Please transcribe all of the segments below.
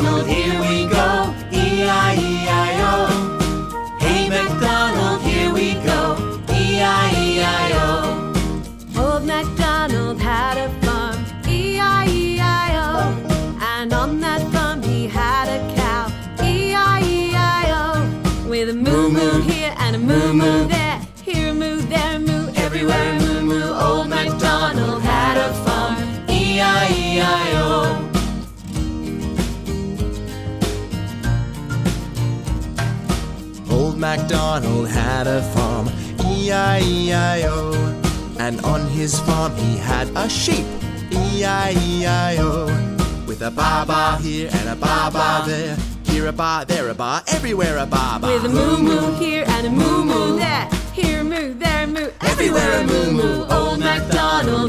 MacDonald, here we go. E-I-E-I-O. Hey, MacDonald, here we go. E-I-E-I-O. Old MacDonald had a farm. E-I-E-I-O. And on that farm he had a cow. E-I-E-I-O. With a moo moo here and a moo moo there. Here a moo, there a moo, everywhere a moo. MacDonald had a farm, E-I-E-I-O. And on his farm he had a sheep, E-I-E-I-O. With a ba ba here and a ba ba there. Here a ba, there a ba, everywhere a ba ba. With a moo moo here and a moo moo there. Here a moo, there a moo, everywhere a moo moo. Old MacDonald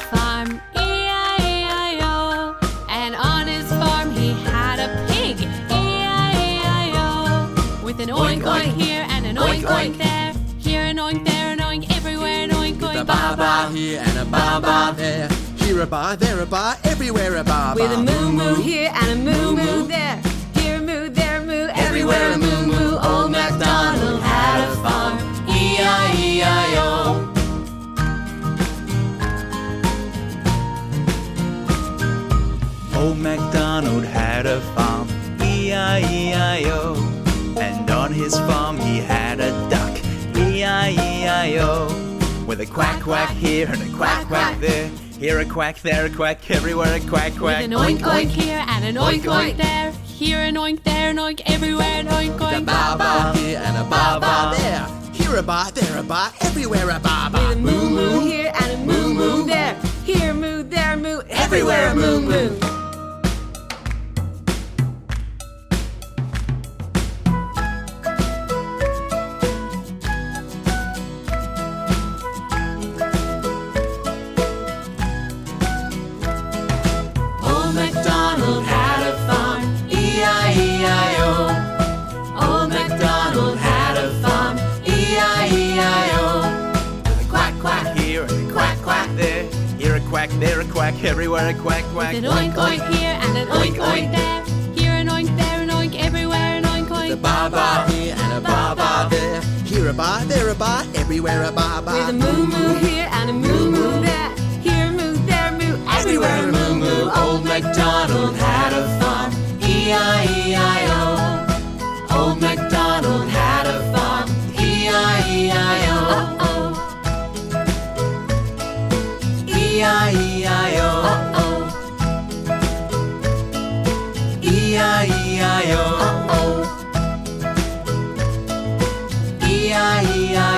Farm, E-I-E-I-O. And on his farm he had a pig, E-I-E-I-O. With an oink oink here and an oink oink there. Here an oink, there an oink, everywhere an oink A oink. ba ba here and a ba ba there. Here a ba, there a ba, everywhere a ba. With a moo moo here and a moo moo there. Here a moo, there a moo, everywhere a Old MacDonald had a farm, E-I-E-I-O. And on his farm he had a duck, E-I-E-I-O. With a quack quack here and a quack quack there. Here a quack, there a quack, everywhere a quack With quack. an oink oink here and an oink oink there. Here an oink, there an oink, everywhere an oink A oink. ba ba here and a ba ba there. Here a ba, there a ba, everywhere a ba ba. With a moo moo here and a moo moo there. Here a moo, there a moo, everywhere a moo moo. quack, there a quack, everywhere a quack, quack. With an oink, oink, oink here and an oink, oink, oink there. Here an oink, there an oink, everywhere an oink, oink. With a ba ba here and a ba ba there. Here a ba, there a ba, everywhere a ba ba. With a moo moo here and a moo moo there. Here a moo, there a moo, everywhere a moo moo. Old MacDonald had a farm. E I E-I-E-I